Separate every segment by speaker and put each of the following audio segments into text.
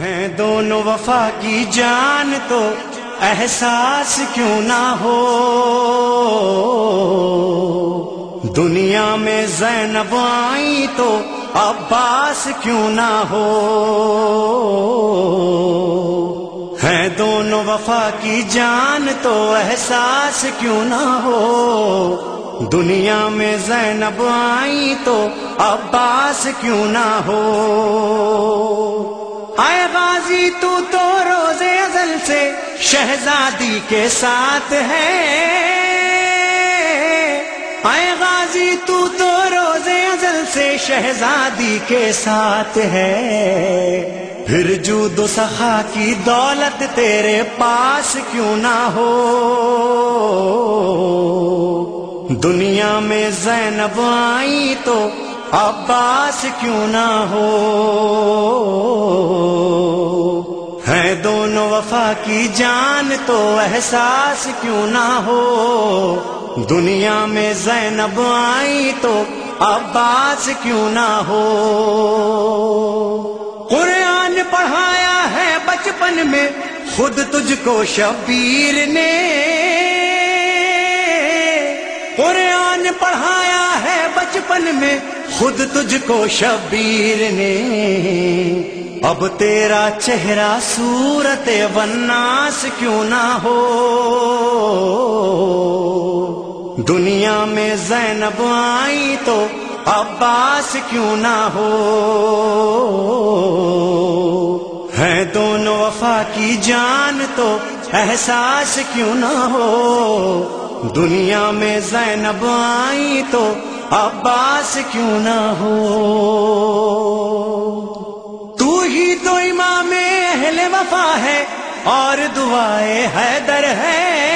Speaker 1: ہیں دونوں وفا کی جان تو احساس کیوں نہ ہو؟ دنیا میں زینب آئی تو عباس کیوں نہ ہو؟ ہیں دونوں وفا کی جان تو احساس کیوں نہ ہو؟ دنیا میں زینب آئی تو عباس کیوں نہ ہو؟ آئے غازی، تو تو روز ازل سے شہزادی کے ساتھ ہے۔ آئے غازی، تو تو روز ازل سے شہزادی کے ساتھ ہے۔ پھر جو دو سخا کی دولت تیرے پاس کیوں نہ ہو۔ دنیا میں زینب آئی تو عباس کیوں نہ ہو؟ ہے دونوں وفا کی جان تو احساس کیوں نہ ہو؟ دنیا میں زینب آئی تو عباس کیوں نہ ہو؟ قرآن پڑھایا ہے بچپن میں، خود تجھ کو شبیر نے۔ قرآن پڑھایا ہے بچپن میں خود تجھ کو شبیر نے۔ اب تیرا چہرہ صورت وناس کیوں نہ ہو۔ دنیا میں زینب آئی تو عباس کیوں نہ ہو۔ ہے دونوں وفا کی جان تو احساس کیوں نہ ہو۔ دنیا میں زینب آئی تو عباس کیوں نہ ہو؟ تو ہی تو امام اہل وفا ہے اور دعائے حیدر ہے۔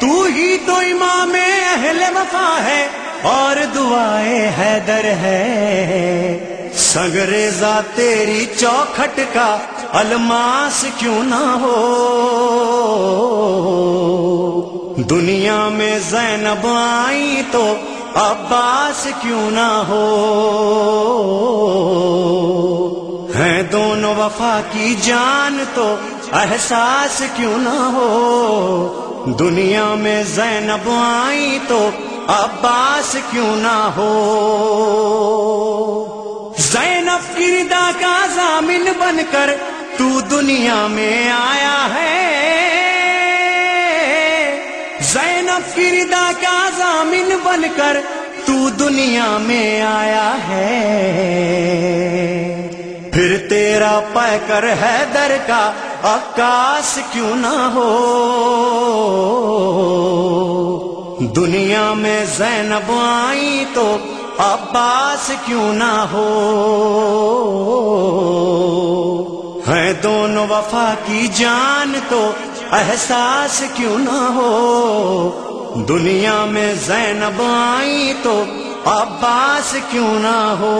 Speaker 1: تو ہی تو امام اہل وفا ہے اور دعائے حیدر ہے۔ سگریزا تیری چوکھٹ کا الماس کیوں نہ ہو؟ دنیا میں زینب آئی تو عباس کیوں نہ ہو؟ ہیں دونوں وفا کی جان تو احساس کیوں نہ ہو؟ دنیا میں زینب آئی تو عباس کیوں نہ ہو؟ زینب کردا کا ضامن بن کر تو دنیا میں آیا ہے زینب کردا کا ضامن بن کر تو دنیا میں آیا ہے۔ پھر تیرا پہ کر حیدر کا عکاس کیوں نہ ہو؟ دنیا میں زینب آئی تو عباس کیوں نہ ہو؟ ہے دونوں وفا کی جان تو احساس کیوں نہ ہو؟ دنیا میں زینب آئی تو عباس کیوں نہ ہو؟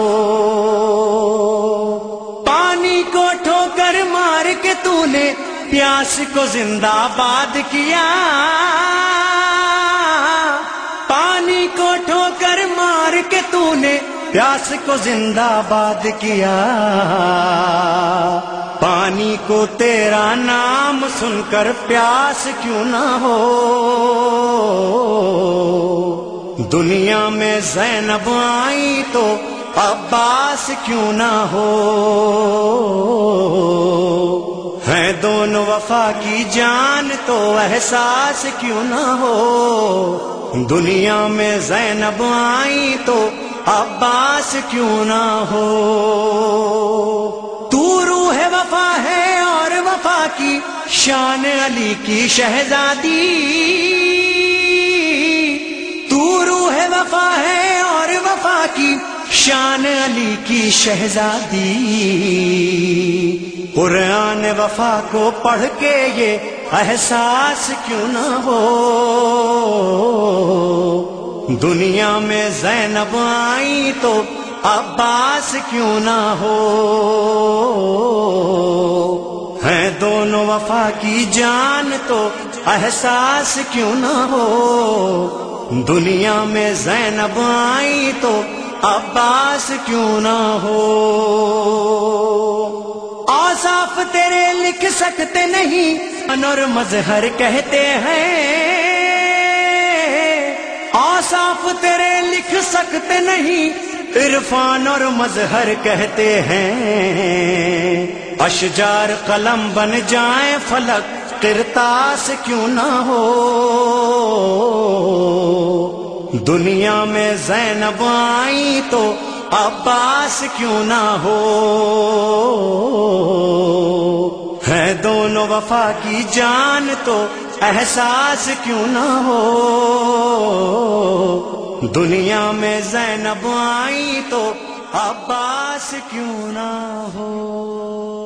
Speaker 1: پانی کو ٹھو کر مار کے تو نے پیاس کو زندہ باد کیا۔ پانی کو ٹھو کر مار کے تو نے پیاس کو زندہ باد کیا۔ پانی کو تیرا نام سن کر پیاس کیوں نہ ہو؟ دنیا میں زینب آئی تو عباس کیوں نہ ہو؟ ہے دونوں وفا کی جان تو احساس کیوں نہ ہو؟ دنیا میں زینب آئی تو عباس کیوں نہ ہو؟ وفا ہے اور وفا کی شان علی کی شہزادی۔ تو روح وفا ہے اور وفا کی شان علی کی شہزادی۔ قرآن وفا کو پڑھ کے یہ احساس کیوں نہ ہو؟ دنیا میں زینب آئی تو عباس کیوں نہ ہو؟ ہے دونوں وفا کی جان تو احساس کیوں نہ ہو؟ دنیا میں زینب آئی تو عباس کیوں نہ ہو؟ لکھ سکتے نہیں، انور مظہر کہتے ہیں۔ آصاف تیرے لکھ سکتے نہیں عرفان اور مظہر کہتے ہیں، اشجار قلم بن جائیں، فلک کرتاس کیوں نہ ہو؟ دنیا میں زینب آئی تو عباس کیوں نہ ہو؟ ہے دونوں وفا کی جان تو احساس کیوں نہ ہو؟ دنیا میں زینب آئی تو عباس کیوں نہ ہو؟